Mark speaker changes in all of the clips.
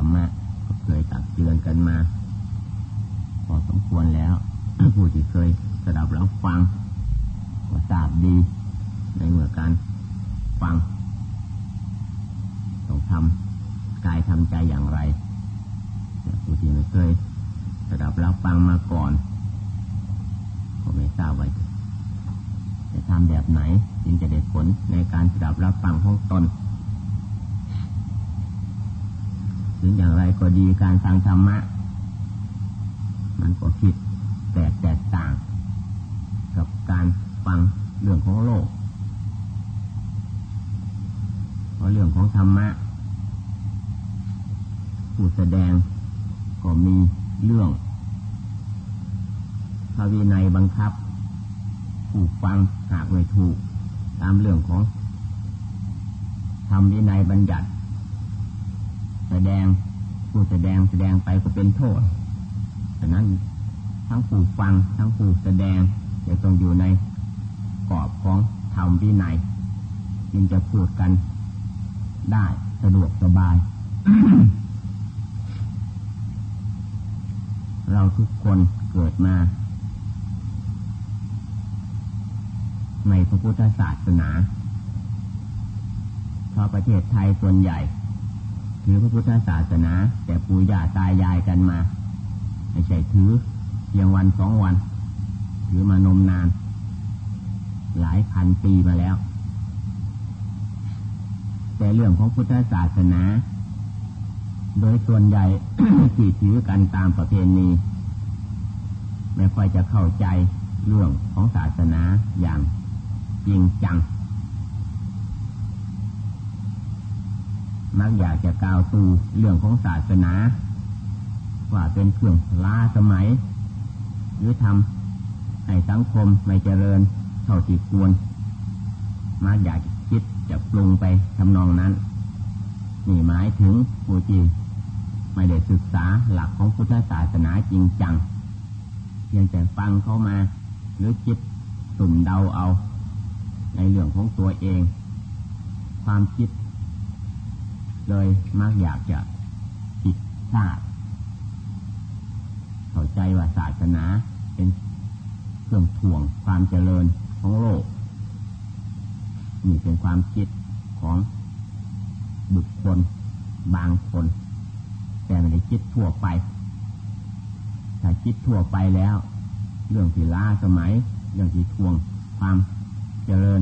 Speaker 1: รรมะก็เคยตักเตือนกันมา พอสมควรแล้ว ผู้ที่เคยสดับแล้วฟังก็ทราบดี ในเมื่อการฟังต้องทำกายทำใจอย่างไรผู้ที่ไม่เคยสดับแล้วฟังมาก่อนก็ไม่ทราบว่าจะทำแบบไหนจึงจะได้ผลในการสดับรับฟังของตน ถึงอย่างไรก็ดีการฟังธรรมะ มันก็คิดแตกแตกต่าง กับการฟังเรื่องของโลก เพราะเรื่องของธรรมะ ผู้แสดงก็มีเรื่องพระวินัยบังคับ ผู้ฟังหากไม่ถูก ตามเรื่องของทำวินัยบัญญัติ แสดงผู้แสดงแสดงไปก็เป็นโทษฉะนั้นทั้งผู้ฟังทั้งผู้แสดงจะต้องอยู่ในกรอบของธรรมวินัยจึงจะพูดกันได้สะดวกสบาย เราทุกคนเกิดมา ในพระพุทธศาสนาเพราะประเทศไทยส่วนใหญ่ ถือพระพุทธศาสนา แต่ปู่ย่าตายายกันมา ไม่ใช่ถือเพียงวันสองวัน ถือมานมนาน หลายพันปีมาแล้ว แต่เรื่องของพุทธศาสนา โดยส่วนใหญ่ที่ถือกันตามประเพณีไม่ค่อยจะเข้าใจเรื่องของศาสนาอย่างจริงจัง มักอยากจะกล่าวตูเรื่องของศาสนา ว่าเป็นเครื่องล้าสมัย หรือทำให้สังคมไม่เจริญเท่าที่ควรมักอยากคิดจะปรุงไปทำนองนั้น นี่หมายถึงผู้ที่ไม่ได้ศึกษาหลักของพุทธศาสนาจริงจังยังแต่ฟังเข้ามา หรือคิดสุ่มเดาเอา ในเรื่องของตัวเอง ความคิด เลยมักอยากจะผิดพลาดเข้าใจว่าศาสนาเป็นเครื่องถ่วงความเจริญของโลกนี่เป็นความคิดของบุคคลบางคน แต่ไม่ได้คิดทั่วไป ถ้าคิดทั่วไปแล้ว เรื่องที่ล้าสมัย เรื่องที่ทวงความเจริญ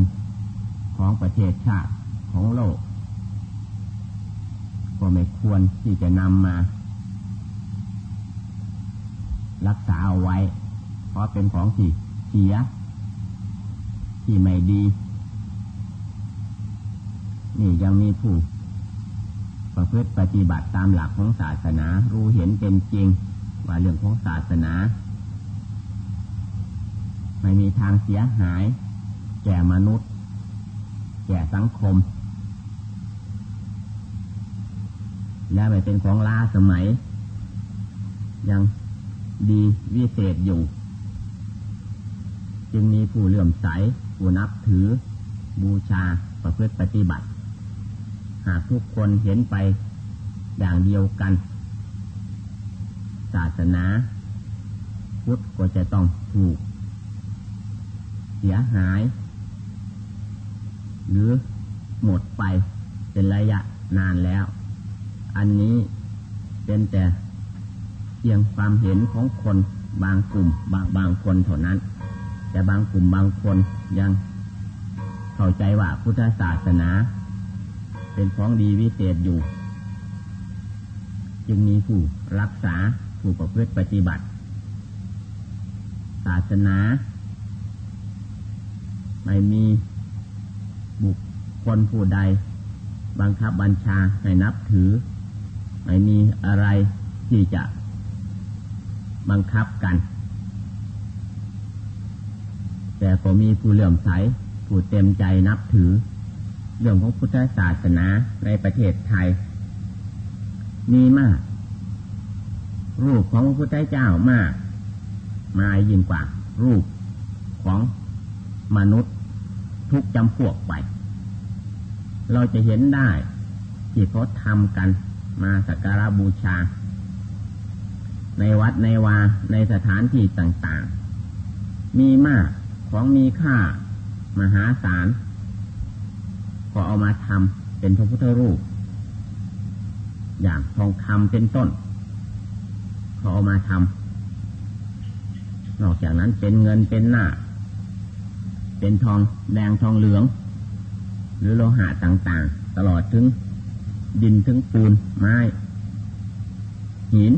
Speaker 1: ของประเทศชาติของโลก ก็ไม่ควรที่จะนำมา รักษาเอาไว้ เพราะเป็นของที่เสีย ที่ไม่ดี นี่ยังมีผู้ประพฤติปฏิบัติตามหลักของศาสนา รู้เห็นเป็นจริง ว่าเรื่องของศาสนา ไม่มีทางเสียหาย แก่มนุษย์ แก่สังคม และไม่เป็นของล้าสมัย ยังดีวิเศษอยู่ จึงมีผู้เลื่อมใส ผู้นับถือ บูชาประพฤติปฏิบัติ หากทุกคนเห็นไปอย่างเดียวกัน ศาสนาพุทธก็จะต้องถูก เสียหาย หรือหมดไปเป็นระยะนานแล้ว อันนี้เป็นแต่เพียงความเห็นของคนบางกลุ่มบางบางคนเท่านั้น แต่บางกลุ่มบางคนยังเข้าใจว่าพุทธศาสนา เป็นของดีวิเศษอยู่ จึงมีผู้รักษาผู้ประพฤติปฏิบัติ ศาสนา ไม่มีบุคคลผู้ใด บังคับบัญชาให้นับถือ ไม่มีอะไรที่จะบังคับกัน แต่ก็มีผู้เลื่อมใสผู้เต็มใจนับถือ เรื่องของพุทธศาสนาในประเทศไทย มีมาก รูปของพระพุทธเจ้ามาก มายิ่งกว่า รูปของมนุษย์ทุกจำพวกไป เราจะเห็นได้ที่เขาทำกัน มาสักการะบูชา ในวัดในวาในสถานที่ต่างๆ มีมากของมีค่ามหาศาลก็เอามาทำเป็นพระพุทธรูป อย่างทองคำเป็นต้นเขาเอามาทำนอกจากนั้นเป็นเงินเป็นหน้า เป็นทองแดงทองเหลือง หรือโลหะต่างๆ ตลอดถึง ดินถึงปูนไม้ หิน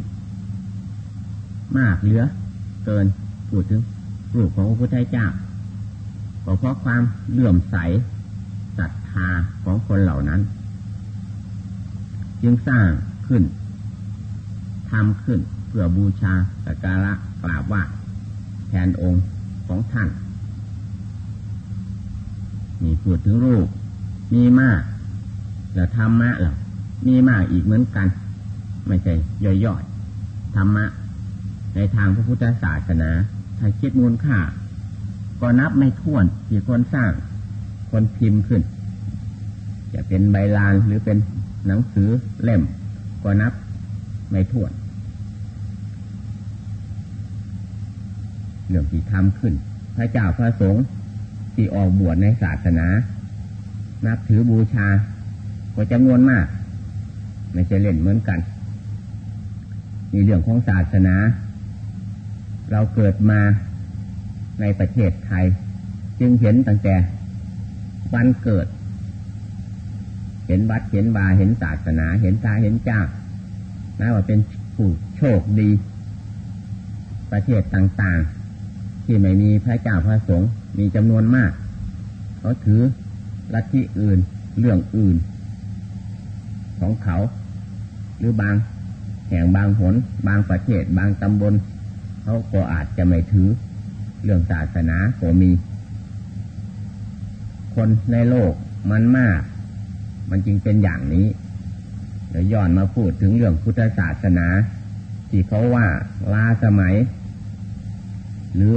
Speaker 1: มากเหลือ เกินพูดถึงรูปของพระพุทธเจ้าก็เพราะความเลื่อมใสศรัทธาของคนเหล่านั้น จึงสร้างขึ้นทำขึ้นเพื่อบูชาสักการะกราบไหว้แทนองค์ของท่านนี่พูดถึงรูปมีมาก แล้วธรรมะล่ะ มีมากอีกเหมือนกัน ไม่ใช่ย่อยๆธรรมะ ในทางพระพุทธศาสนาถ้าคิดมูลค่า ก็นับไม่ถ้วนที่คนสร้าง คนพิมพ์ขึ้น จะเป็นใบลานหรือเป็นหนังสือเล่ม ก็นับไม่ถ้วนเรื่องที่ทำขึ้น พระเจ้าพระสงฆ์ที่ออกบวชในศาสนา นับถือบูชา ก็จำนวนมาก ไม่ใช่เล่นเหมือนกันมีเรื่องของศาสนา เราเกิดมาในประเทศไทย จึงเห็นตั้งแต่วันเกิด เห็นวัดเห็นบาเห็นศาสนา เห็นตาเห็นเจ้านับว่าเป็นผู้โชคดี ประเทศต่าง ๆ ที่ไม่มีพระเจ้าพระสงฆ์มีจำนวนมากเขาถือลัทธิอื่นเรื่องอื่น ของเขา หรือบางแห่งบางหนบางประเทศบางตำบลเขาก็อาจจะไม่ถือเรื่องศาสนาก็มี คนในโลกมันมาก มันจึงเป็นอย่างนี้เดี๋ยวย้อนมาพูดถึงเรื่องพุทธศาสนา ที่เขาว่าลาสมัย หรือ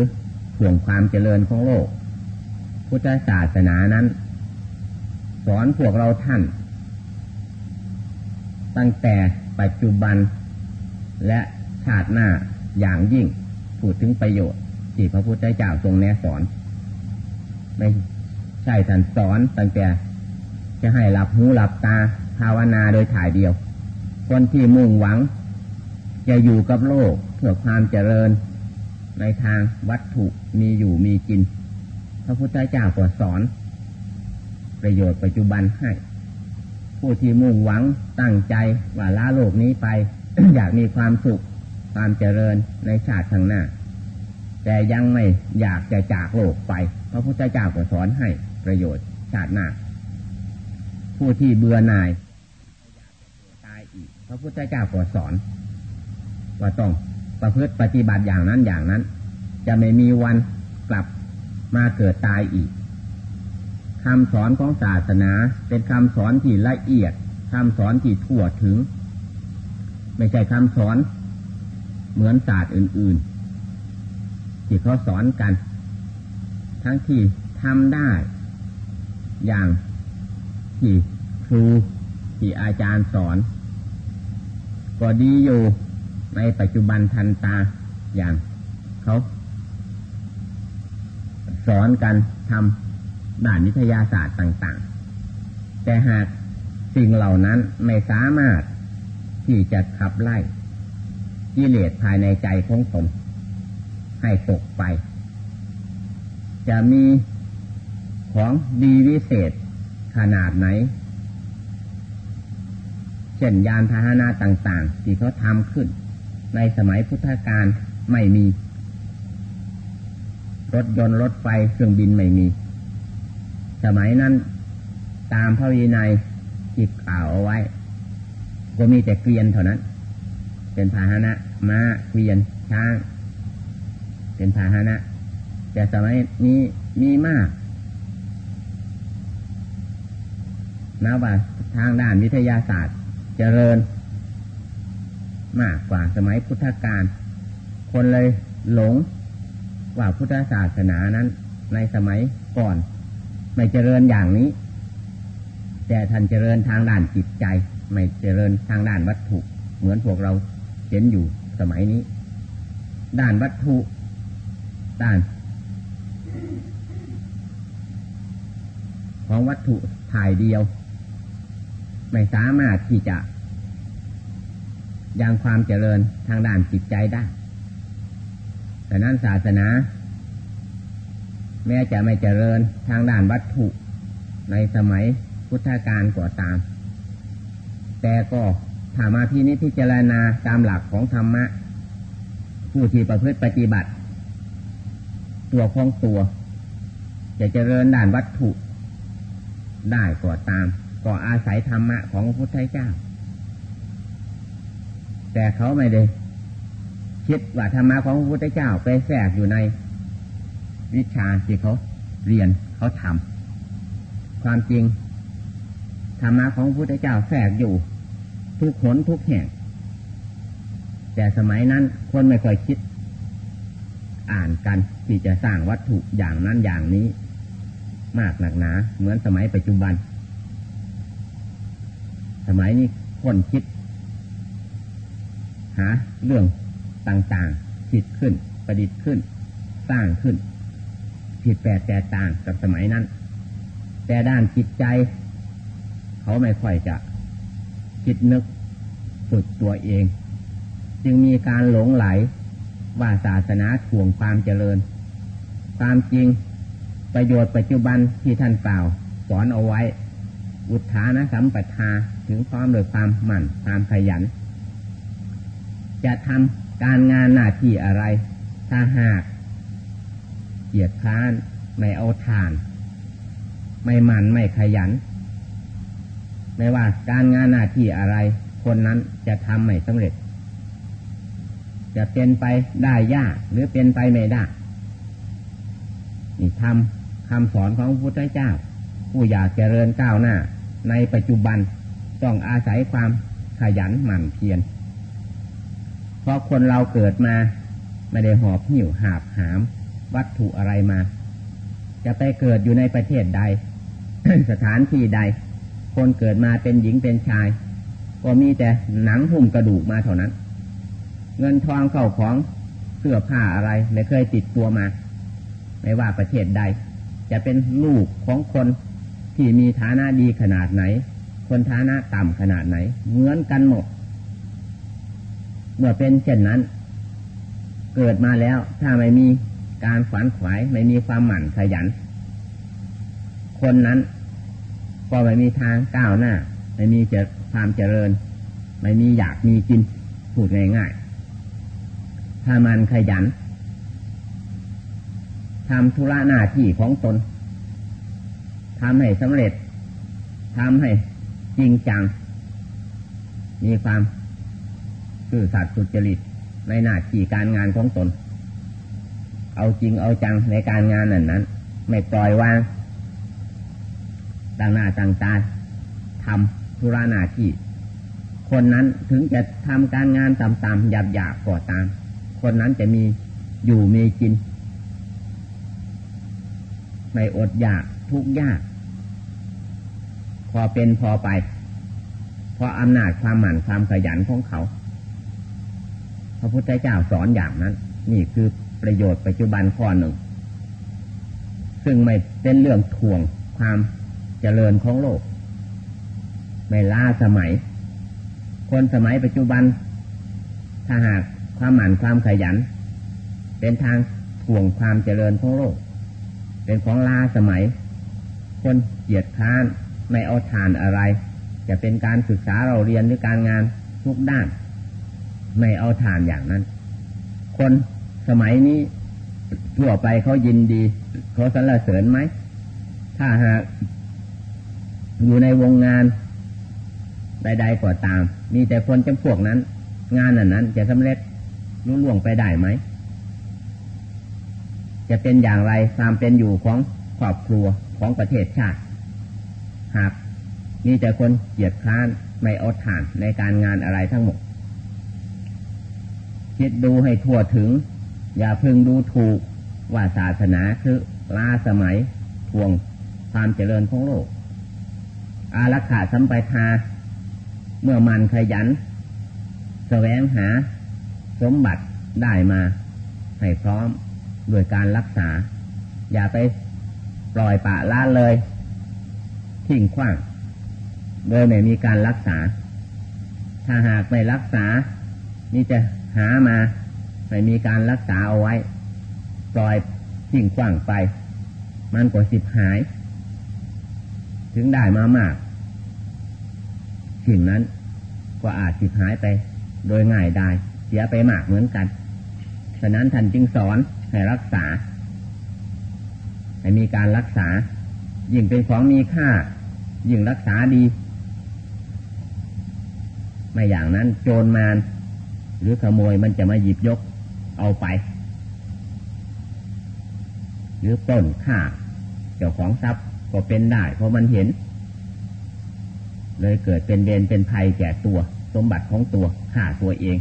Speaker 1: ห่วงความเจริญของโลก พุทธศาสนานั้น สอนพวกเราท่าน ตั้งแต่ปัจจุบันและชาติหน้าอย่างยิ่งพูดถึงประโยชน์ ที่พระพุทธเจ้าทรงแนะสอน ไม่ใช่ท่านสอนตั้งแต่จะให้หลับหูหลับตาภาวนาโดยถ่ายเดียว คนที่มุ่งหวัง จะอยู่กับโลกเพื่อความเจริญ ในทางวัตถุมีอยู่มีกิน พระพุทธเจ้าก็สอน ประโยชน์ปัจจุบันให้ ผู้ที่มุ่งหวังตั้งใจว่าละโลกนี้ไป อยากมีความสุขความเจริญในชาติข้างหน้า แต่ยังไม่อยากจะจากโลกไปพระพุทธเจ้าก็สอนให้ประโยชน์ชาติหน้า ผู้ที่เบื่อหน่ายตายอีก พระพุทธเจ้าก็สอน ว่าต้องประพฤติปฏิบัติอย่างนั้นอย่างนั้น จะไม่มีวันกลับมาเกิดตายอีก คำสอนของศาสนา เป็นคำสอนที่ละเอียดคำสอนที่ทั่วถึง ไม่ใช่คำสอนเหมือนศาสตร์อื่น ๆ ที่เขาสอนกัน ทั้งที่ทำได้ อย่างที่ครูที่อาจารย์สอน ก็ดีอยู่ในปัจจุบันทันตาอย่างเขาสอนกันทำ ด่านวิทยาศาสตร์ต่าง ๆ แต่หากสิ่งเหล่านั้นไม่สามารถที่จะขับไล่กิเลสภายในใจของคนให้ตกไป จะมีของดีวิเศษขนาดไหน เช่นยานพาหนะต่าง ๆ ที่เขาทำขึ้น ในสมัยพุทธกาลไม่มี รถยนต์รถไฟเครื่องบินไม่มี สมัยนั้น ตามพระวินัยจิตกล่าวเอาไว้ ก็มีแต่เกวียนเท่านั้น เป็นพาหนะม้าเกวียนช้าง เป็นพาหนะ แต่สมัยนี้มีมากนับว่าทางด้านวิทยาศาสตร์เจริญ มากกว่าสมัยพุทธกาลคนเลยหลงว่าพุทธศาสนานั้น ในสมัยก่อน ไม่เจริญอย่างนี้ แต่ท่านเจริญทางด้านจิตใจ ไม่เจริญทางด้านวัตถุ เหมือนพวกเราเห็นอยู่สมัยนี้ ด้านวัตถุ ด้าน ของวัตถุถ่ายเดียว ไม่สามารถที่จะยังความเจริญทางด้านจิตใจได้แต่นั้นศาสนา แม้จะไม่เจริญทางด้านวัตถุในสมัยพุทธกาลก่อตาม แต่ก็ถามาที่นี้พิจารณาตามหลักของธรรมะ ผู้ที่ประพฤติปฏิบัติ ตัวของตัว จะเจริญด้านวัตถุ ได้ก่อตาม ก็อาศัยธรรมะของพระพุทธเจ้า แต่เขาไม่ได้คิดว่าธรรมะของพระพุทธเจ้าไปแทรกอยู่ใน วิชาที่เขาเรียนเขาทำความจริงธรรมะของพระพุทธเจ้าแทรกอยู่ทุกขนทุกแห่ง แต่สมัยนั้นคนไม่ค่อยคิด อ่านกันที่จะสร้างวัตถุอย่างนั้นอย่างนี้ มากหนักหนา เหมือนสมัยปัจจุบัน สมัยนี้คนคิด หาเรื่องต่างๆผิดขึ้น ประดิษฐ์ขึ้น สร้างขึ้น ผิดแปลกแตกต่างกับสมัยนั้น แต่ด้านจิตใจ เขาไม่ค่อยจะคิดนึกฝึกตัวเอง จึงมีการหลงไหลว่าศาสนาถ่วงความเจริญ ความจริงประโยชน์ปัจจุบันที่ท่านกล่าว สอนเอาไว้ อุทานะสัมปทาถึงพร้อมโดยความหมั่นความขยัน จะทำการงานหน้าที่อะไร ถ้าหาก เกียดค้าน ไม่เอาทาน ไม่หมั่นไม่ขยัน ไม่ว่าการงานหน้าที่อะไร คนนั้นจะทำไม่สำเร็จ จะเป็นไปได้ยากหรือเป็นไปไม่ได้ นี่ทำคำสอนของพระพุทธเจ้า ผู้อยากเจริญก้าวหน้า ในปัจจุบันต้องอาศัยความขยันหมั่นเพียรเพราะคนเราเกิดมาไม่ได้หอบหิวหาบหาม วัตถุอะไรมา จะไปเกิดอยู่ในประเทศใด สถานที่ใด คนเกิดมาเป็นหญิงเป็นชาย ก็มีแต่หนังหุ้มกระดูกมาเท่านั้น เงินทองเข้าของเสื้อผ้าอะไรไม่เคยติดตัวมา ไม่ว่าประเทศใด จะเป็นลูกของคนที่มีฐานะดีขนาดไหน คนฐานะต่ำขนาดไหน เหมือนกันหมด เมื่อเป็นเช่นนั้น เกิดมาแล้วถ้าไม่มี การฝันขวายไม่มีความหมั่นขยัน คนนั้นก็ไม่มีทางก้าวหน้า ไม่มีเจความเจริญ ไม่มีอยากมีกินพูดง่ายๆถ้ามันขยันทำธุระหน้าที่ของตนทำให้สำเร็จทำให้จริงจัง มีความซื่อสัตย์สุจริตในหน้าที่การงานของตน เอาจริงเอาจังในการงานนั้นนั้น ไม่ปล่อยวางต่างหน้าต่างตาทำธุระหน้าที่ คนนั้นถึงจะทำการงานต่ำๆหยาบๆก่อตาม คนนั้นจะมีอยู่มีกิน ไม่อดอยากทุกยาก พอเป็นพอไป เพราะอำนาจความหมั่นความขยันของเขา พระพุทธเจ้าสอนอย่างนั้น นี่คือ ประโยชน์ปัจจุบันข้อหนึ่ง ซึ่งไม่เป็นเรื่องถ่วงความเจริญของโลก ไม่ล้าสมัย คนสมัยปัจจุบัน ถ้าหากความหมั่นความขยัน เป็นทางถ่วงความเจริญของโลก เป็นของล้าสมัย คนเกียดค้านไม่เอาทานอะไร จะเป็นการศึกษาเราเรียนหรือการงานทุกด้าน ไม่เอาทานอย่างนั้น คน สมัยนี้ทั่วไปเขายินดีเขาสรรเสริญไหม ถ้าหากอยู่ในวงงานใดๆก็ตาม มีแต่คนจำพวกนั้น งานนั้นนั้นจะสำเร็จรุ่ล่วงไปได้ไหม จะเป็นอย่างไรความเป็นอยู่ของครอบครัวของประเทศชาติ หากมีแต่คนเหยียดค้านไม่อาฐานในการงานอะไรทั้งหมด คิดดูให้ทั่วถึง อย่าพึงดูถูกว่าศาสนาคือล้าสมัยทวงความเจริญของโลก อารักขาสัมปทา เมื่อมันขยันแสวงหา สมบัติได้มา ให้พร้อมโดยการรักษา อย่าไปปล่อยปะละเลยทิ้งขว้าง โดยไม่มีการรักษา ถ้าหากไม่รักษา นี่จะหามา ไม่มีการรักษาเอาไว้ ปล่อยทิ้งขว้างไป มันก็สิบหาย ถึงได้มามากสิ่งนั้นก็อาจสิบหายไป โดยง่ายได้ เสียไปมากเหมือนกัน ฉะนั้นท่านจึงสอนให้รักษา ให้มีการรักษา ยิ่งเป็นของมีค่า ยิ่งรักษาดี ไม่อย่างนั้นโจรมารหรือขโมยมันจะมาหยิบยก เอาไป หรือต้นค่าเจ้าของทรัพย์ก็เป็นได้ เพราะมันเห็น เลยเกิดเป็นเวรเป็นภัยแก่ตัว สมบัติของตัวฆ่าตัวเอง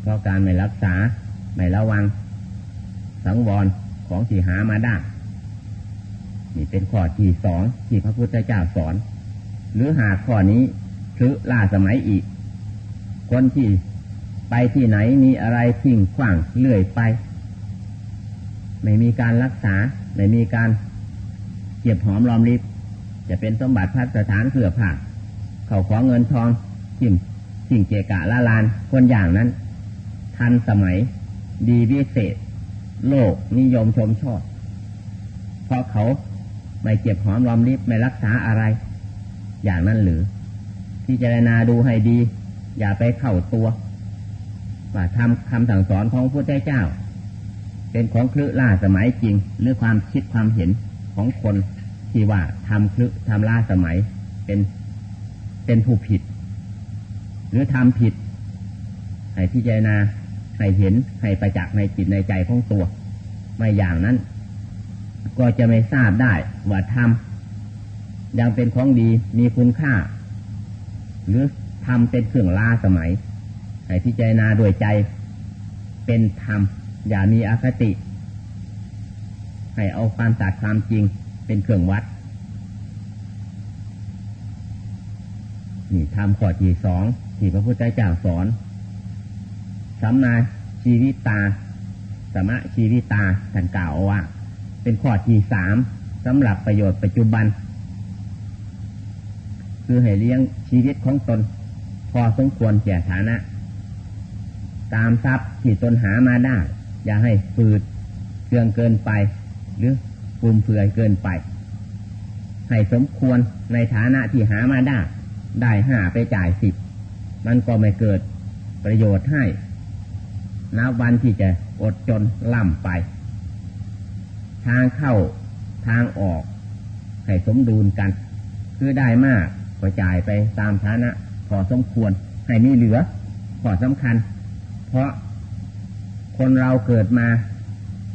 Speaker 1: เพราะการไม่รักษา ไม่ระวัง สังวรของที่หามาได้นี่เป็นข้อที่สองที่พระพุทธเจ้าสอน หรือหากข้อนี้คือล่าสมัยอีก คนที่ ไปที่ไหนมีอะไรทิ้งขว้างเลื่อยไป ไม่มีการรักษา ไม่มีการเก็บหอมรอมริบจะเป็นสมบัติพัสถานเพื่อผ่าเขาขอเงินทองสิ่งสิ่งเกกะละลาน คนอย่างนั้น ทันสมัย ดีวิเศษ โลกนิยมชมชอบ เพราะเขาไม่เก็บหอมรอมริบไม่รักษาอะไร อย่างนั้นหรือพิจรณาดูให้ดี อย่าไปเข้าตัว ว่าทำคำสั่งสอนของพระพุทธเจ้า เป็นของคลือล่าสมัยจริง หรือความคิดความเห็นของคนที่ว่าทำคลึทำล่าสมัยเป็นเป็นผู้ผิด หรือทำผิดให้พิจารณาให้เห็นให้ประจักษ์ในจิตในใจของตัว ไม่อย่างนั้น ก็จะไม่ทราบได้ว่าทำยังเป็นของดีมีคุณค่า หรือทำเป็นเครื่องล่าสมัย ให้พิจารณาโดยใจเป็นธรรม อย่ามีอคติ ให้เอาความตัดความจริงเป็นเครื่องวัด นี่ทำข้อที่สองที่พระพุทธเจ้าสอนสัมมาชีวิตตาสมะชีวิตตาท่านกล่าวว่า เป็นข้อที่สามสำหรับประโยชน์ปัจจุบัน คือให้เลี้ยงชีวิตของตน พอสมควรแก่ฐานะ ตามทรัพย์ที่ตนหามาได้ อย่าให้ฝืดเคืองเกินไป หรือฟุ่มเฟื่อยเกินไป ให้สมควรในฐานะที่หามาได้ ได้ห้าไปจ่ายสิบมันก็ไม่เกิดประโยชน์ให้นับวันที่จะอดจนล่ำไป ทางเข้าทางออก ให้สมดุลกัน คือได้มากก็จ่ายไปตามฐานะพอสมควร ให้มีเหลือพอสำคัญ เพราะคนเราเกิดมา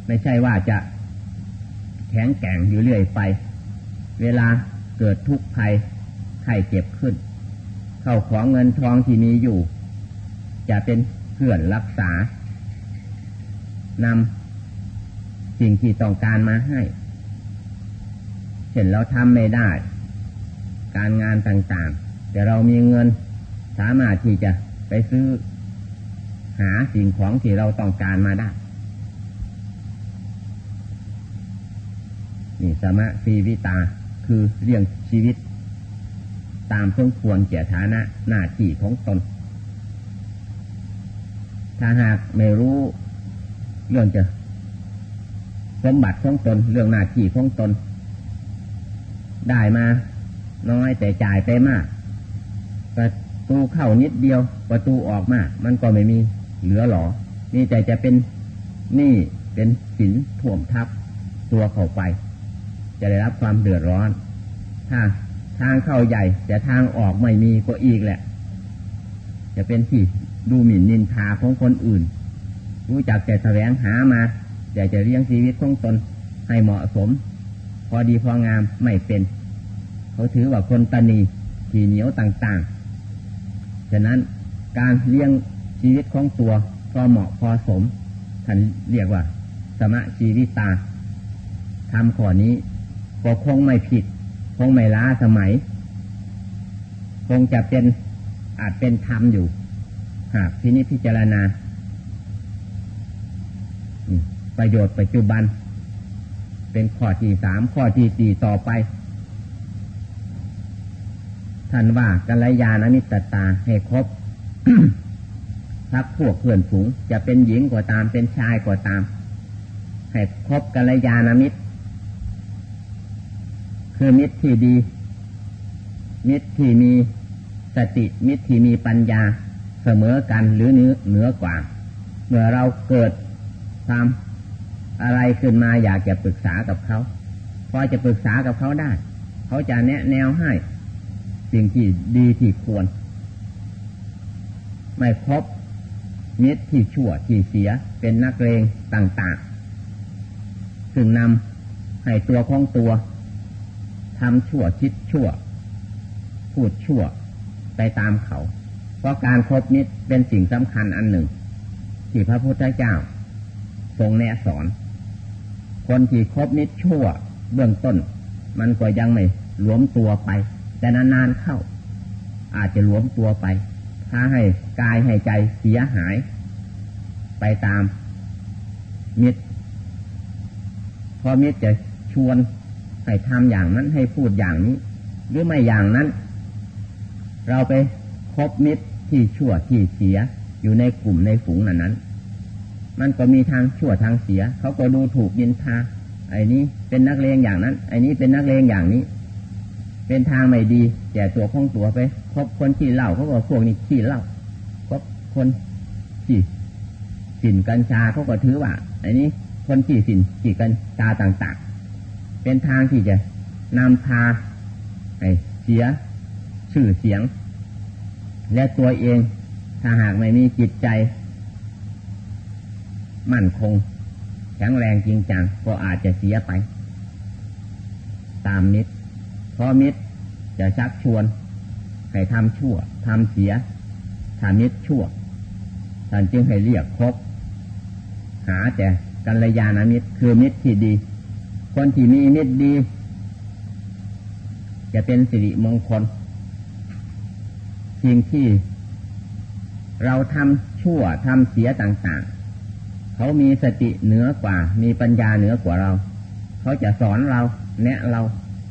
Speaker 1: ไม่ใช่ว่าจะแข็งแกร่งอยู่เรื่อยไป เวลาเกิดทุกข์ภัยไข้เจ็บขึ้น เข้าของเงินทองที่มีอยู่ จะเป็นเพื่อนรักษานำสิ่งที่ต้องการมาให้ เห็นเราทำไม่ได้ การงานต่างๆ แต่เรามีเงินสามารถที่จะไปซื้อ หาสิ่งของที่เราต้องการมาได้นี่สมะสีวิตาคือเรื่องชีวิต ตามสมควรเกียรฐานะหน้าที่ของตน ถ้าหากไม่รู้เรื่องจะสมบัติของตนเรื่องหน้าที่ของตน ได้มา น้อยแต่จ่ายไปมากประตูเข้านิดเดียว ประตูออกมาก มันก็ไม่มี เหลือหรอนี่ใจจะเป็นนี่เป็นสินถ่วมทับตัวเข้าไป จะได้รับความเดือดร้อน ถ้าทางเข้าใหญ่ แต่ทางออกไม่มีก็อีกแหละ จะเป็นที่ดูหมิ่นนินทาของคนอื่น รู้จักแต่แสวงหามาอยากจะเลี้ยงชีวิตของตนให้เหมาะสม พอดีพองามไม่เป็น เขาถือว่าคนตนีขี่เหนียวต่างๆ ฉะนั้นการเลี้ยง ชีวิตของตัวพอเหมาะพอสมท่านเรียกว่า สมะชีวิตตาทำข้อนี้ก็คงไม่ผิด คงไม่ล้าสมัย คงจะเป็นอาจเป็นธรรมอยู่ หากที่นี้พิจารณา ประโยชน์ปัจจุบัน เป็นข้อที่สามข้อที่สี่ต่อไปท่านว่ากัลยาณมิตรตาให้ครบ พักพวกเพื่อนฝูง จะเป็นหญิงก็าตามเป็นชายก็าตาม ให้คบกัลยาณมิตร คือมิตรที่ดี มิตรที่มีสติมิตรที่มีปัญญาเสมอกันหรือเนื้อเหนือกว่า เมื่อเราเกิดความอะไรขึ้นมาอยากจะปรึกษากับเขาพอจะปรึกษากับเขาได้ เขาจะแนะแนวให้สิ่งที่ดีที่ควร ไม่ครบ มิตรที่ชั่วที่เสียเป็นนักเลงต่างๆ ซึ่งนำให้ตัวของตัวทำชั่วคิดชั่ว พูดชั่วไปตามเขา เพราะการครบมิตรเป็นสิ่งสำคัญอันหนึ่ง ที่พระพุทธเจ้า ทรงแนะสอน คนที่คบมิตรชั่วเบื้องต้น มันก็ยังไม่หลวมตัวไป แต่นานๆเข้า อาจจะหลวมตัวไป พาให้กายให้ใจเสียหาย ไปตามมิตรพอมิตรจะชวนให้ทำอย่างนั้นให้พูดอย่างนี้ หรือไม่อย่างนั้น เราไปคบมิตรที่ชั่วที่เสียอยู่ในกลุ่มในฝูงนั้นนั้น มันก็มีทางชั่วทางเสีย เขาก็ดูถูกยินทาไอ้นี้เป็นนักเลงอย่างนั้น ไอ้นี้เป็นนักเลงอย่างนี้ เป็นทางไม่ดีแก่ตัวของตัวไปพบคนที่เหล่าเขาก็พวกนี้ขี้เหล่าพบคนที่สินกัญชาเขาก็ถือว่าอันนี้คนที่สินที่กัญชาต่าง ๆ เป็นทางที่จะนำพาไอ้เสียชื่อเสียง และตัวเองถ้าหากไม่มีจิตใจ มั่นคงแข็งแรงจริงจังก็อาจจะเสียไป ตามนิด พราะมิตรจะชักชวนให้ทำชั่วทำเสียทำมิตรชั่วท่านจึงให้เรียกครบหาแต่กัลยาณมิตรคือมิตรที่ดี คนที่มีมิตรดี จะเป็นสิริมงคลสิ่งที่เราทำชั่วทำเสียต่างๆ เขามีสติเหนือกว่า มีปัญญาเหนือกว่าเรา เขาจะสอนเรา แนะเรา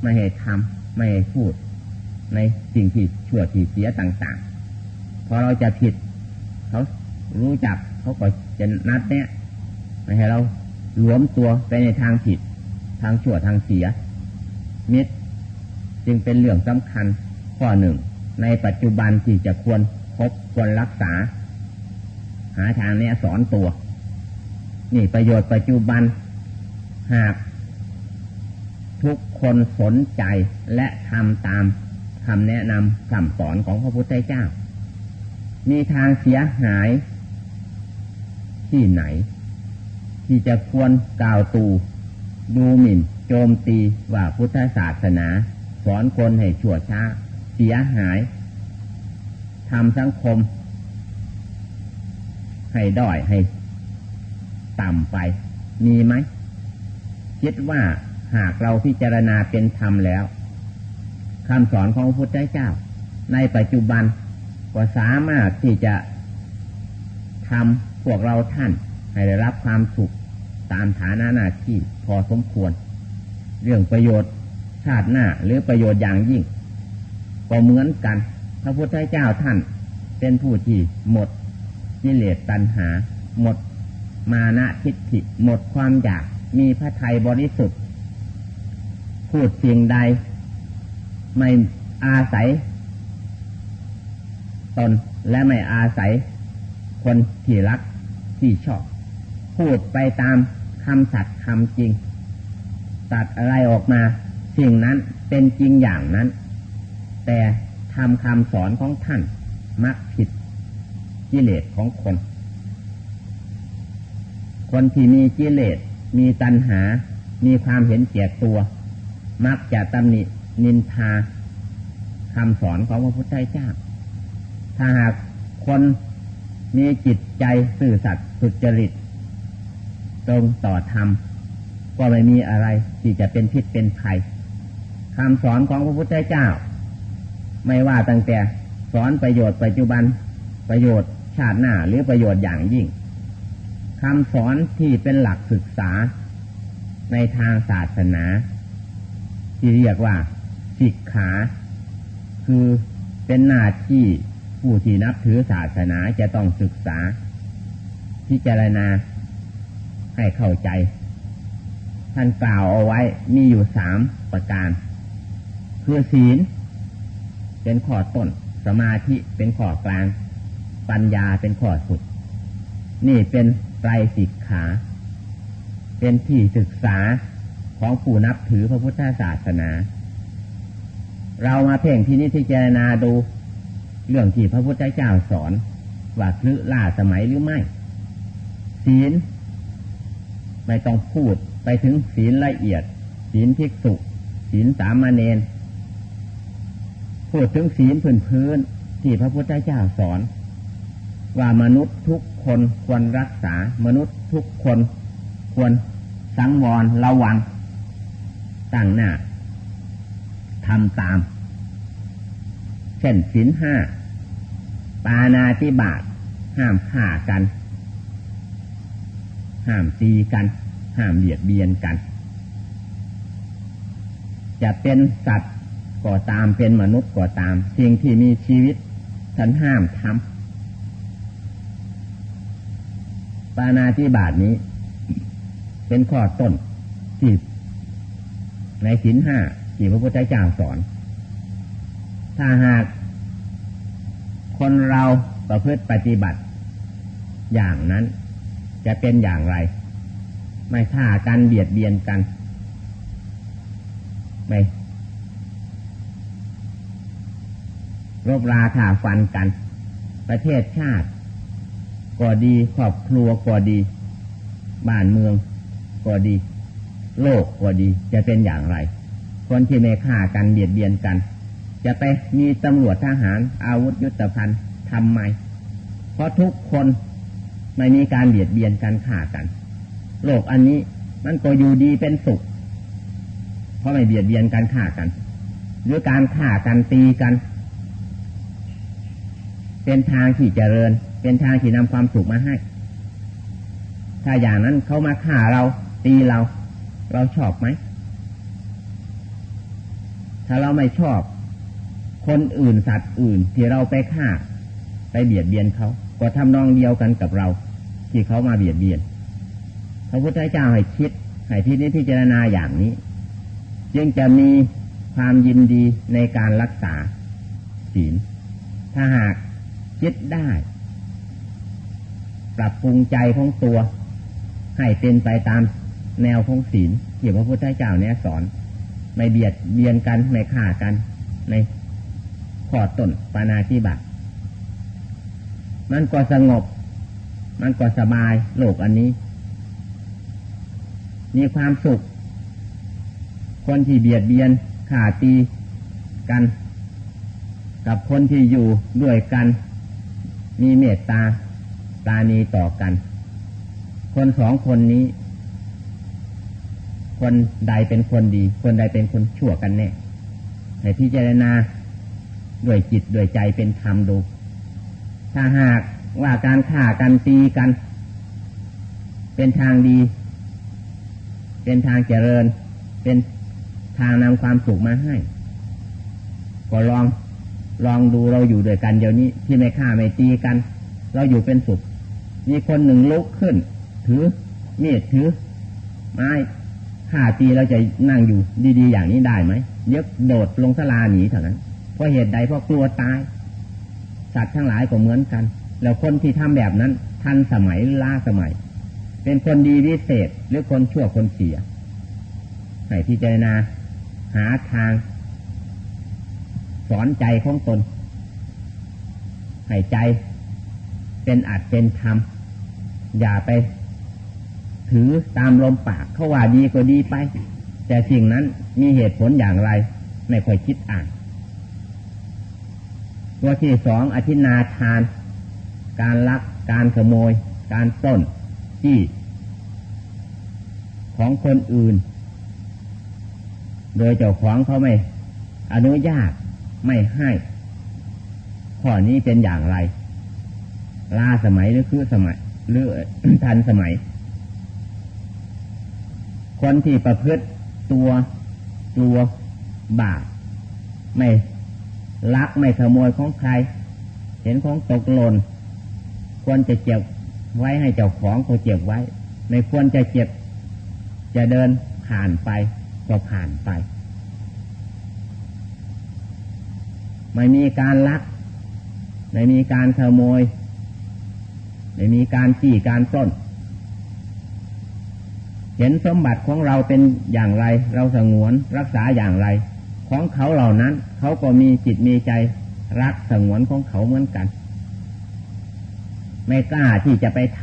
Speaker 1: ไม่ให้ทำ ไม่พูดในสิ่งที่ชั่วที่เสียต่างๆ พอเราจะผิด เขารู้จักเขาก็จะนัดเนี่ยไม่ให้เราหลวมตัวไปในทางผิด ทางชั่วทางเสีย มิตรจึงเป็นเรื่องสำคัญข้อหนึ่ง ในปัจจุบันที่จะควรพบควรรักษา หาทางเนี้ยสอนตัว นี่ประโยชน์ปัจจุบัน หาก คนสนใจและทำตามคำแนะนำคำสอนของพระพุทธเจ้า มีทางเสียหายที่ไหน ที่จะควรกล่าวตู ดูหมิ่น โจมตีว่าพุทธศาสนา สอนคนให้ชั่วช้า เสียหายทำสังคม ให้ด้อยให้ ต่ำไป มีไหมคิดว่า หากเราพิจารณาเป็นธรรมแล้วคำสอนของพระพุทธเจ้า ในปัจจุบันก็สามารถที่จะทำพวกเราท่าน ให้ได้รับความสุขตามฐานะหน้าที่พอสมควร เรื่องประโยชน์ชาติหน้าหรือประโยชน์อย่างยิ่ง ก็เหมือนกัน พระพุทธเจ้าท่านเป็นผู้ที่หมดกิเลสตัณหา หมดมานะทิฏฐิ หมดความอยากมีพระทัยบริสุทธิ์ พูดสิ่งใด ไม่อาศัย ตนและไม่อาศัย คนที่รักที่ชอบ พูดไปตามคำสัตย์คำจริง ตัดอะไรออกมา สิ่งนั้นเป็นจริงอย่างนั้น แต่ทำคำสอนของท่าน มักผิดกิเลสของคน คนที่มีกิเลสมีตัณหา มีความเห็นแก่ตัว มักจะตำหนินินทาคำสอนของพระพุทธเจ้า ถ้าหากคนมีจิตใจสื่อสัตย์สุจริต ตรงต่อธรรม ก็ไม่มีอะไรที่จะเป็นพิษเป็นภัยคำสอนของพระพุทธเจ้า ไม่ว่าตั้งแต่สอนประโยชน์ปัจจุบันประโยชน์ชาติหน้าหรือประโยชน์อย่างยิ่งคำสอนที่เป็นหลักศึกษาในทางศาสนา ที่เรียกว่าศิกขา คือเป็นหน้าที่ผู้ที่นับถือศาสนาจะต้องศึกษา พิจารณาให้เข้าใจ ท่านกล่าวเอาไว้มีอยู่สามประการ คือศีล เป็นข้อต้น สมาธิเป็นข้อกลาง ปัญญาเป็นข้อสุด นี่เป็นไตรสิกขา เป็นที่ศึกษา ของผู้นับถือพระพุทธศาสนา เรามาเพ่งที่นี้ที่เจรณาดู เรื่องที่พระพุทธเจ้าสอน ว่าคลือล่าสมัยหรือไม่ ศีล ไม่ต้องพูดไปถึงศีลละเอียด ศีลภิกษุศีลสามเณรพูดถึงศีลพื้นพื้นที่พระพุทธเจ้าสอน ว่ามนุษย์ทุกคนควรรักษา มนุษย์ทุกคนควรสังวรระวัง ตั้งหน้าทำตาม เช่นศีลห้า ปานาติบาตห้ามฆ่ากัน ห้ามตีกัน ห้ามเบียดเบียนกัน จะเป็นสัตว์ก็ตามเป็นมนุษย์ก็ตาม สิ่งที่มีชีวิตฉันห้ามทำปานาธิบาทนี้ เป็นข้อต้นที่ ในศีลห้าที่พระพุทธเจ้าสอน ถ้าหาก คนเราประพฤติปฏิบัติ อย่างนั้นจะเป็นอย่างไร ไม่ฆ่ากันเบียดเบียนกัน ไม่รบราข่าฟันกัน ประเทศชาติ ก็ดีครอบครัวก็ดี บ้านเมืองก็ดี โลกก็ดี จะเป็นอย่างไร คนที่ไม่ฆ่ากันเบียดเบียนกัน จะไปมีตำรวจทหารอาวุธยุทธภัณฑ์ทำไม เพราะทุกคนไม่มีการเบียดเบียนกันฆ่ากัน โลกอันนี้มันก็อยู่ดีเป็นสุข เพราะไม่เบียดเบียนกันฆ่ากัน หรือการฆ่ากันตีกัน เป็นทางที่เจริญ เป็นทางที่นำความสุขมาให้ ถ้าอย่างนั้นเขามาฆ่าเราตีเรา เราชอบไหม ถ้าเราไม่ชอบ คนอื่นสัตว์อื่นที่เราไปฆ่า ไปเบียดเบียนเขา ก็ทำนองเดียวกันกับเรา ที่เขามาเบียดเบียน พระพุทธเจ้าให้คิดให้พิจิตพิจารณาอย่างนี้ จึงจะมีความยินดีในการรักษาศีล ถ้าหากคิดได้ ปรับปรุงใจของตัว ให้เป็นไปตาม แนวของศีลที่พระพุทธเจ้าเนี่ยสอน ไม่เบียดเบียนกันไม่ฆ่ากัน ในขอต้นปานาธิบาตมันก็สงบ มันก็สบายโลกอันนี้ มีความสุข คนที่เบียดเบียนข่าตีกัน กับคนที่อยู่ด้วยกัน มีเมตตาปาณีต่อกัน คนสองคนนี้ คนใดเป็นคนดี คนใดเป็นคนชั่วกันแน่ให้พิจารณาด้วยจิตด้วยใจเป็นธรรมดู ถ้าหากว่าการฆ่ากันตีกัน เป็นทางดี เป็นทางเจริญ เป็นทางนำความสุขมาให้ ก็ลองลองดูเราอยู่ด้วยกันเดี๋ยวนี้ ที่ไม่ฆ่าไม่ตีกัน เราอยู่เป็นสุข มีคนหนึ่งลุกขึ้น ถือมีดถือไม้ ข่าตีเราจะนั่งอยู่ดีๆ อย่างนี้ได้ไหมเยกโดดลงสลาหนีเท่านั้น เพราะเหตุใดเพราะกลัวตาย สัตว์ทั้งหลายก็เหมือนกัน แล้วคนที่ทำแบบนั้น ทันสมัยล้าสมัย เป็นคนดีวิเศษหรือคนชั่วคนเสียให้พิจารณาหาทาง สอนใจของตนให้ใจเป็นอัดเป็นธรรมอย่าไป ถือตามลมปากเขาว่าดีก็ดีไป แต่สิ่งนั้นมีเหตุผลอย่างไรไม่ค่อยคิดอ่านตัวที่สองอธินาทาน การลัก การขโมย การต้นที่ของคนอื่น โดยเจ้าของเขาไม่ อนุญาตไม่ให้ ข้อนี้เป็นอย่างไร ล่าสมัยหรือคือสมัย หรือทันสมัย คนที่ประพฤติตัวตัวบาปไม่ลักไม่ขโมยของใคร เห็นของตกหล่นควรจะเก็บไว้ให้เจ้าของเขาเก็บไว้ในควรจะเก็บ จะเดินผ่านไปก็ผ่านไป ไม่มีการลัก ไม่มีการขโมย ไม่มีการจี้การต้น เห็นสมบัติของเราเป็นอย่างไร เราสงวนรักษาอย่างไร ของเขาเหล่านั้น เขาก็มีจิตมีใจรักสงวนของเขาเหมือนกัน ไม่กล้าที่จะไปท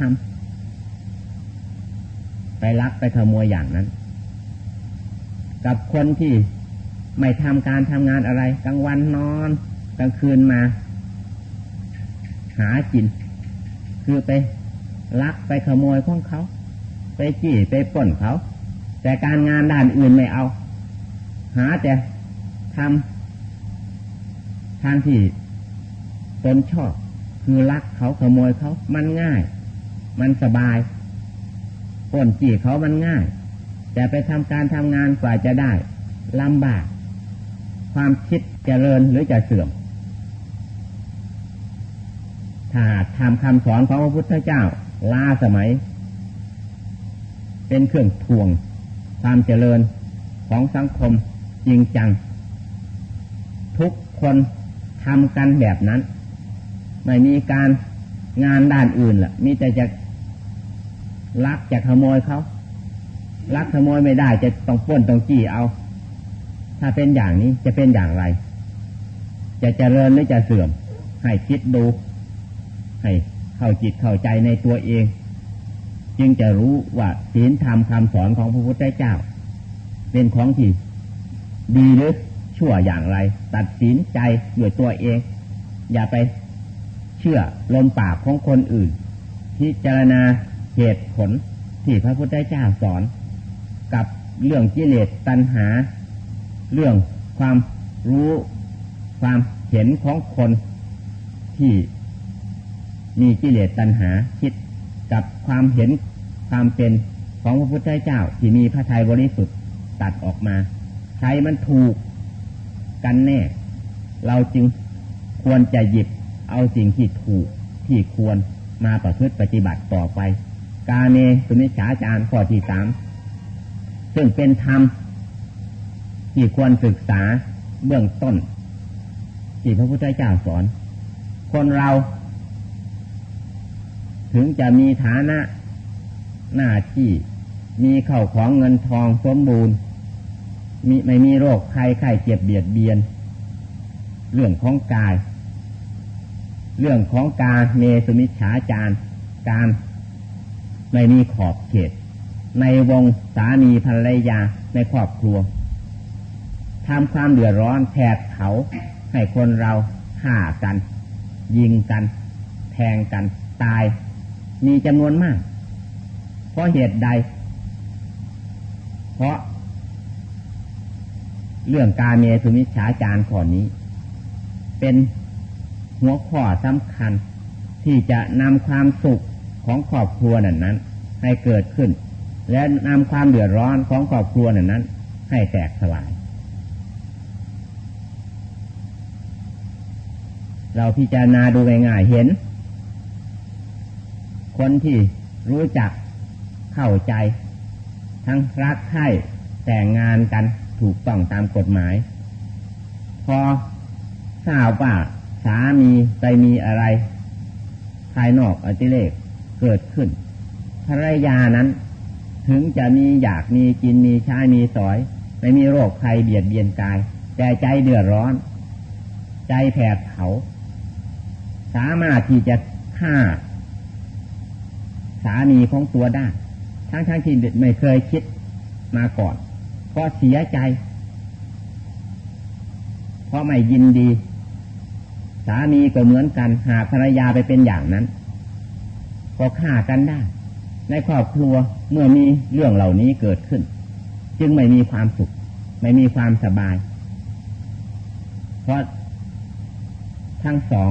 Speaker 1: ำไปลักไปขโมยอย่างนั้น กับคนที่ไม่ทำการทำงานอะไรกลางวันนอนกลางคืนมา หากิน คือไปลักไปขโมยของเขา ไปจี้ไปป่นเขา แต่การงานด้านอื่นไม่เอา หาแต่ทำทางที่ตนชอบ คือลักเขาขโมยเขา มันง่าย มันสบายป่นจี้เขามันง่าย แต่ไปทำการทำงานกว่าจะได้ลำบาก ความคิดจเจริญหรือจะเสื่อมถ้าทำคำสอนของพระพุทธเจ้าล้าสมัย เป็นเครื่องทวง ความเจริญของสังคมจริงจัง ทุกคนทำกันแบบนั้น ไม่มีการงานด้านอื่นล่ะ มีแต่จะลักจะขโมยเขาลักขโมยไม่ได้จะต้องป้นต้องจี้เอา ถ้าเป็นอย่างนี้จะเป็นอย่างไร จะเจริญหรือจะเสื่อม ให้คิดดู ให้เข้าจิตเข้าใจในตัวเอง จึงจะรู้ว่าศีลธรรมคำสอนของพระพุทธเจ้า เป็นของที่ดีหรือชั่วอย่างไร ตัดสินใจด้วยตัวเอง อย่าไปเชื่อลมปากของคนอื่น พิจารณาเหตุผลที่พระพุทธเจ้าสอน กับเรื่องกิเลสตัณหา เรื่องความรู้ความเห็นของคนที่มีกิเลสตัณหาคิด กับความเห็นความเป็นของพระพุทธเจ้า ที่มีพระทัยบริสุทธิ์ตัดออกมาใช้มันถูกกันแน่ เราจึงควรจะหยิบเอาสิ่งที่ถูกที่ควรมาประพฤติปฏิบัติต่อไป กาเมสุนิชาจารข้อที่สามซึ่งเป็นธรรมที่ควรศึกษาเบื้องต้น ที่พระพุทธเจ้าสอน คนเรา ถึงจะมีฐานะ หน้าที่มีเข่าของเงินทองสมบูรณ์มีไม่มีโรคใครไข้เจ็บเบียดเบียน เรื่องของกาย เรื่องของการเมสุมิฉาจารการไม่มีขอบเขต ในวงสามีภรรยาในครอบครัวทำความเดือดร้อนแผดเขาให้คนเราฆ่ากัน ยิงกัน แทงกัน ตาย มีจำนวนมาก เพราะเหตุใด เพราะ เรื่องการเมสุมิฉาจารข้อนี้ เป็นหัวข้อสำคัญ ที่จะนำความสุขของครอบครัวนั้นนั้น ให้เกิดขึ้น และนำความเดือดร้อนของครอบครัวนั้นนั้น ให้แตกสลายเราพิจารณาดูง่ายๆเห็น คนที่รู้จักเข้าใจ ทั้งรักใคร่แต่งงานกันถูกต้องตามกฎหมาย พอทราบว่าสามีไปมีอะไร ภายนอกอติเลกเกิดขึ้นภรรยานั้น ถึงจะมีอยากมีกินมีใช้มีสอย ไม่มีโรคภัยเบียดเบียนกาย แต่ใจเดือดร้อน ใจแผดเผา สามารถที่จะฆ่า สามีของตัวได้ ทั้งทั้งที่ไม่เคยคิดมาก่อนเพราะเสียใจ เพราะไม่ยินดี สามีก็เหมือนกัน หาภรรยาไปเป็นอย่างนั้น ก็ฆ่ากันได้ ในครอบครัวเมื่อมีเรื่องเหล่านี้เกิดขึ้น จึงไม่มีความสุข ไม่มีความสบาย เพราะทั้งสอง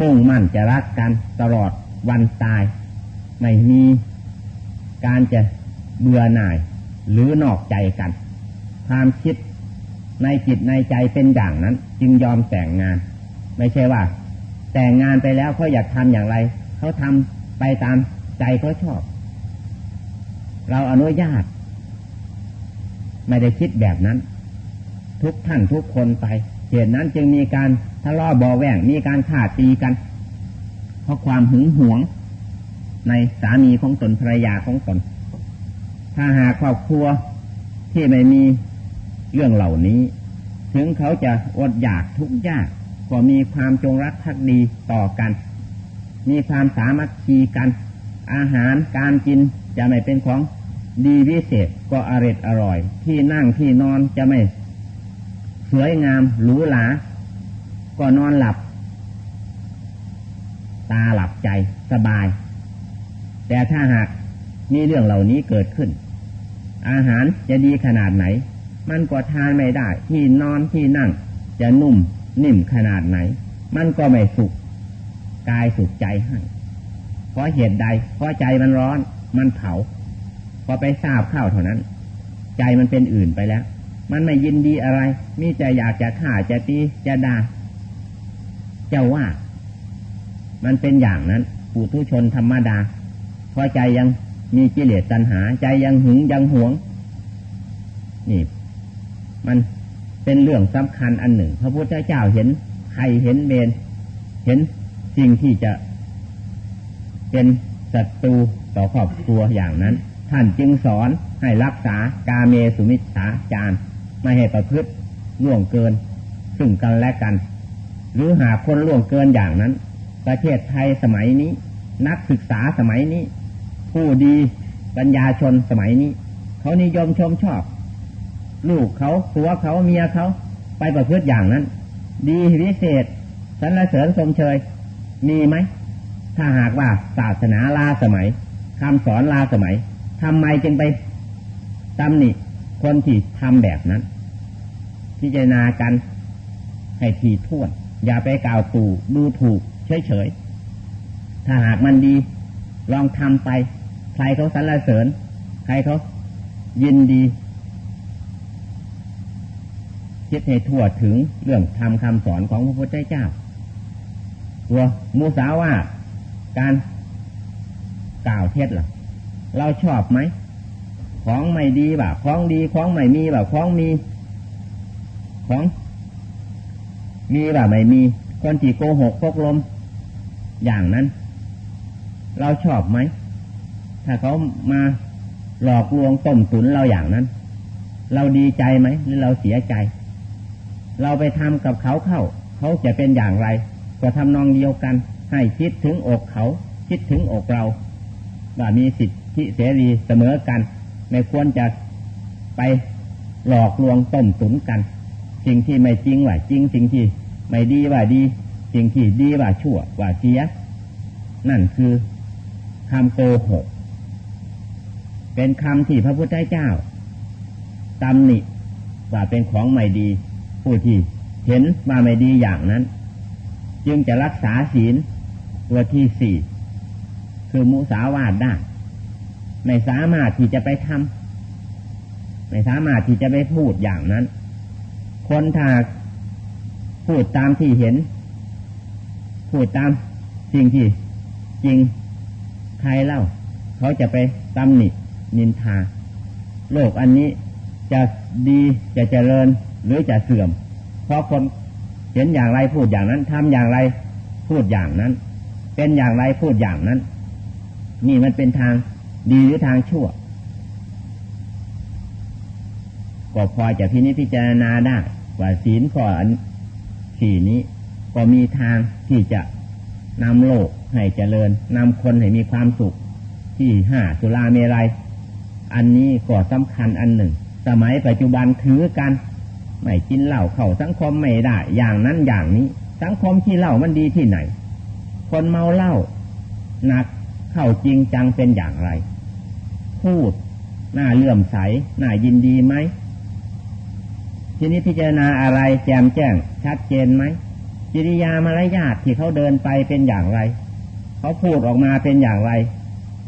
Speaker 1: มุ่งมั่นจะรักกันตลอดวันตาย ไม่มีการจะเบื่อหน่าย หรือนอกใจกัน ความคิดในจิตในใจเป็นอย่างนั้น จึงยอมแต่งงาน ไม่ใช่ว่า แต่งงานไปแล้วเขาอยากทำอย่างไร เขาทำไปตามใจเขาชอบ เราอนุญาต ไม่ได้คิดแบบนั้น ทุกท่านทุกคนไปเหตุนั้นจึงมีการทะเลาะบอแวงมีการฆ่าตีกัน เพราะความหึงหวง ในสามีของตนภรรยาของตน ถ้าหากครอบครัวที่ไม่มีเรื่องเหล่านี้ ถึงเขาจะอดอยากทุกยากก็มีความจงรักภักดีต่อกัน มีความสามัคคีกัน อาหารการกินจะไม่เป็นของดีวิเศษก็อร่อยอร่อย ที่นั่งที่นอนจะไม่สวยงามหรูหราก็นอนหลับ ตาหลับใจสบาย แต่ถ้าหากมีเรื่องเหล่านี้เกิดขึ้น อาหารจะดีขนาดไหน มันก็ทานไม่ได้ ที่นอนที่นั่ง จะนุ่มนิ่มขนาดไหน มันก็ไม่สุขกายสุขใจให้เพราะเหตุใด เพราะใจมันร้อน มันเผา พอไปทราบข้าวเท่านั้น ใจมันเป็นอื่นไปแล้ว มันไม่ยินดีอะไร มีใจอยากจะฆ่าจะตีจะด่าจะว่า มันเป็นอย่างนั้นปุถุชนธรรมดา เพราะใจยังมีกิเลสตัณหา ใจยังหึงยังหวง นี่ มันเป็นเรื่องสำคัญอันหนึ่ง พระพุทธเจ้าเห็นใครเห็นเบนเห็นสิ่งที่จะเป็นศัตรูต่อครอบครัวอย่างนั้น ท่านจึงสอนให้รักษากาเมสุมิชฌาจารไม่ให้ประพฤติล่วงเกิน ซึ่งกันและกัน หรือหาคนล่วงเกินอย่างนั้น ประเทศไทยสมัยนี้ นักศึกษาสมัยนี้ ผู้ดีปัญญาชนสมัยนี้ เขานิยมชมชอบ ลูกเขาตัวเขาเมียเขาไปประพฤติอย่างนั้น ดีวิเศษสรรเสริญสมเชย มีไหม ถ้าหากว่าศาสนาลาสมัยคำสอนลาสมัยทำไมจึงไปตำหนิคนที่ทำแบบนั้น พิจารณากันให้ทีท่วน อย่าไปกล่าวตู่ดูถูกเฉยๆถ้าหากมันดี ลองทำไป ใครเขาสรรเสริญ ใครเขายินดี คิดให้ทั่วถึงเรื่องทำคำสอนของพระพุทธเจ้าตัวมูสาว่าการกล่าวเท็จล่ะ เราชอบไหมของไม่ดีบ่าของดีของไม่มีบ่าของมี ของ มีบ่าไม่มี คนที่โกหกพกลม อย่างนั้น เราชอบไหม ถ้าเขามาหลอกลวงต้มตุนเราอย่างนั้น เราดีใจไหมหรือเราเสียใจ เราไปทำกับเขาเข้า เขาจะเป็นอย่างไร ก็ทำนองเดียวกัน ให้คิดถึงอกเขา คิดถึงอกเราว่ามีสิทธิเสรีเสมอกัน ไม่ควรจะไปหลอกลวงต้มตุนกัน สิ่งที่ไม่จริงว่าจริง สิ่งที่ไม่ดีว่าดี สิ่งที่ดีว่าชั่วว่าเสีย นั่นคือคำโกหก เป็นคำที่พระพุทธเจ้าตำหนิว่าเป็นของไม่ดี ผู้ที่เห็นว่าไม่ดีอย่างนั้น จึงจะรักษาศีลตัวที่สี่คือมุสาวาทได้ ไม่สามารถที่จะไปทำไม่สามารถที่จะไปพูดอย่างนั้น คนถ้าพูดตามที่เห็น พูดตามสิ่งที่จริงใครเล่า เขาจะไปตำหนิ นินทา โลกอันนี้จะดีจะเจริญหรือจะเสื่อม เพราะคนเห็นอย่างไรพูดอย่างนั้นทำอย่างไรพูดอย่างนั้น เป็นอย่างไรพูดอย่างนั้น นี่มันเป็นทางดีหรือทางชั่วก็พอจะพินิจพิจารณาได้ว่าศีลข้อสี่นี้ ก็มีทางที่จะนำโลกให้เจริญนำคนให้มีความสุข ที่ห้าสุราเมรัย อันนี้ก็สำคัญอันหนึ่ง สมัยปัจจุบันถือกัน ไม่กินเหล้าเข้าสังคมไม่ได้ อย่างนั้นอย่างนี้ สังคมที่เหล้ามันดีที่ไหน คนเมาเหล้าหนักเข้าจริงจังเป็นอย่างไร พูดหน้าเลื่อมใสหน้ายินดีไหมทีนี้พิจารณาอะไรแจมแจ้ง ชัดเจนไหมกิริยามารยาทที่เขาเดินไปเป็นอย่างไร เขาพูดออกมาเป็นอย่างไร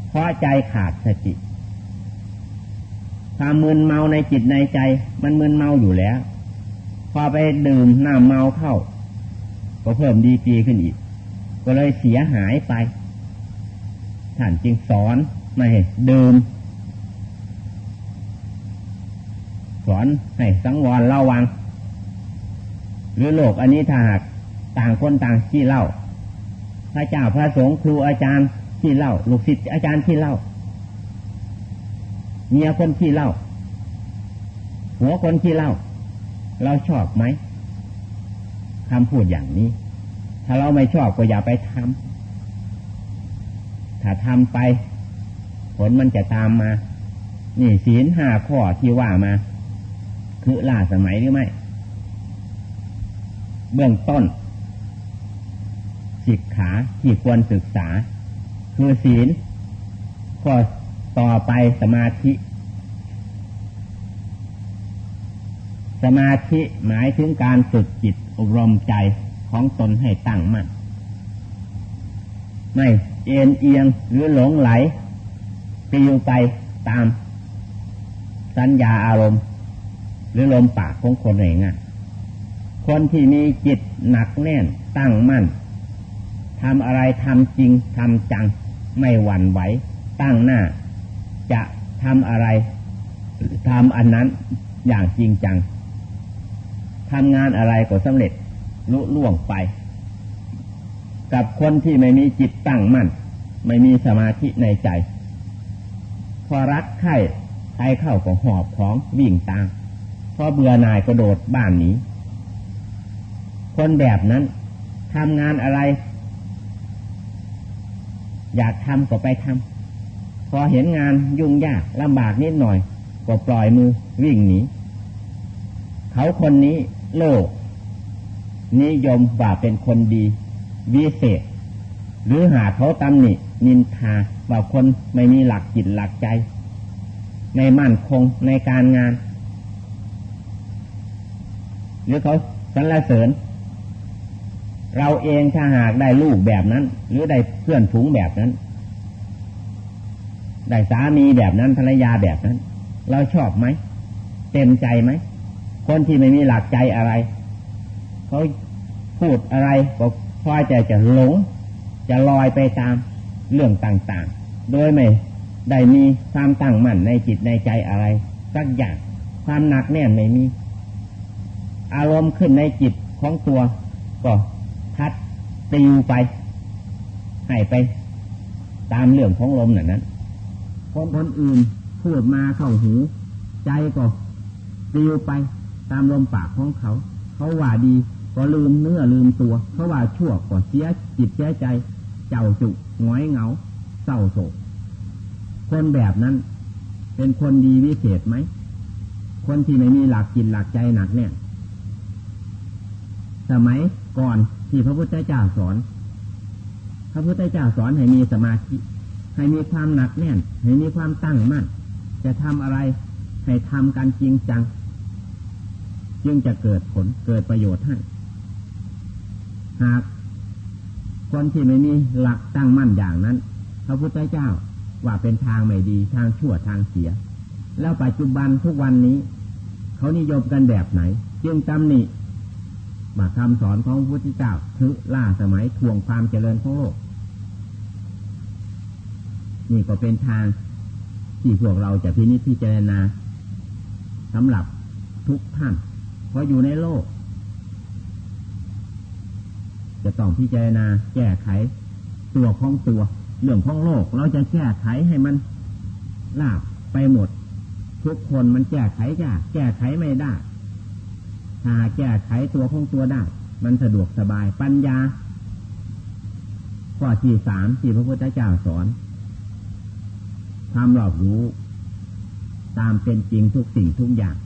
Speaker 1: เพราะใจขาดสติ ความมึนเมาในจิตในใจ มันมึนเมาอยู่แล้ว พอไปดื่มน้ำเมาเข้า ก็เพิ่มดีปีขึ้นอีก ก็เลยเสียหายไปท่านจึงสอนไม่ให้ดื่มสอนให้สังวรระวัง หรือโลกอันนี้ถ้าหากต่างคนต่างที่เล่า พระเจ้าพระสงฆ์ครูอาจารย์ที่เล่า ลูกศิษย์อาจารย์ที่เล่า เมียคนที่เล่า หัวคนที่เล่า เราชอบไหมคำพูดอย่างนี้ ถ้าเราไม่ชอบก็อย่าไปทำถ้าทำไป ผลมันจะตามมา นี่ศีลห้าข้อที่ว่ามา คือล่าสมัยหรือไม่ เบื้องต้นสิกขาที่ควรศึกษา คือศีลข้อ ต่อไปสมาธิ สมาธิหมายถึงการฝึกจิตอบรมใจของตนให้ตั้งมั่นไม่เอ็นเอียงหรือหลงไหลปลิวไปตาม สัญญาอารมณ์ หรือลมปากของคนเองอะคนที่มีจิตหนักแน่นตั้งมั่นทำอะไรทำจริงทำจัง ไม่หวั่นไหว ตั้งหน้า จะทำอะไรทำอันนั้นอย่างจริงจังทำงานอะไรก็สำเร็จลุล่วงไป กับคนที่ไม่มีจิตตั้งมั่น ไม่มีสมาธิในใจ พอรักใครใครเข้าก็หอบของวิ่งตามพอเบื่อหน่ายก็โดดบ้านหนีคนแบบนั้นทำงานอะไร อยากทำก็ไปทำ พอเห็นงานยุ่งยากลำบากนิดหน่อย ก็ปล่อยมือวิ่งหนีเขาคนนี้โลก นิยมว่าเป็นคนดี วิเศษ หรือหาเขาตำหนินินทาว่าคนไม่มีหลักจิตหลักใจ ในมั่นคงในการงาน หรือเขาสรรเสริญ เราเองถ้าหากได้ลูกแบบนั้น หรือได้เพื่อนฝูงแบบนั้น ได้สามีแบบนั้นภรรยาแบบนั้น เราชอบไหม เต็มใจไหม คนที่ไม่มีหลักใจอะไรเขาพูดอะไรก็พอใจจะหลง จะลอยไปตามเรื่องต่างๆ โดยไม่ได้มีความตั้งมั่นในจิตในใจอะไรสักอย่างความหนักแน่นไม่มี อารมณ์ขึ้นในจิตของตัวก็พัดติวไปให้ไป ตามเรื่องของลมนั่นนั้น คนคนอื่นพูดมาเข้าหู ใจก็ติวไปตามลมปากของเขา เขาว่าดีก็ลืมเนื้อลืมตัว เขาว่าชั่วก็เสียจิตเสียใจ เจ้าจุง้อยเหงา เศร้าโศก คนแบบนั้น เป็นคนดีวิเศษไหม คนที่ไม่มีหลักจิตหลักใจหนักเนี่ย สมัยก่อนที่พระพุทธเจ้าสอน พระพุทธเจ้าสอนให้มีสมาธิ ให้มีความหนักแน่น ให้มีความตั้งมั่น จะทำอะไร ให้ทำกันจริงจัง จึงจะเกิดผลเกิดประโยชน์ให้ หากคนที่ไม่มีหลักตั้งมั่นอย่างนั้น พระพุทธเจ้าว่าเป็นทางไม่ดีทางชั่วทางเสีย แล้วปัจจุบันทุกวันนี้ เขานิยมกันแบบไหน จึงตำหนิมาคำสอนของพระพุทธเจ้าถือล่าสมัยทวงความเจริญของโลก นี่ก็เป็นทางที่พวกเราจะพินิจพิจารณาสำหรับทุกท่าน เพราะอยู่ในโลก จะต้องพิจารณาแก้ไข ตัวของตัว เรื่องของโลก เราจะแก้ไขให้มันลาบไปหมด ทุกคนมันแก้ไขยากแก้ไขไม่ได้ถ้าแก้ไขตัวของตัวได้ มันสะดวกสบายปัญญาข้อที่สามที่พระพุทธเจ้าสอน ความรอบรู้ ตามเป็นจริงทุกสิ่งทุกอย่าง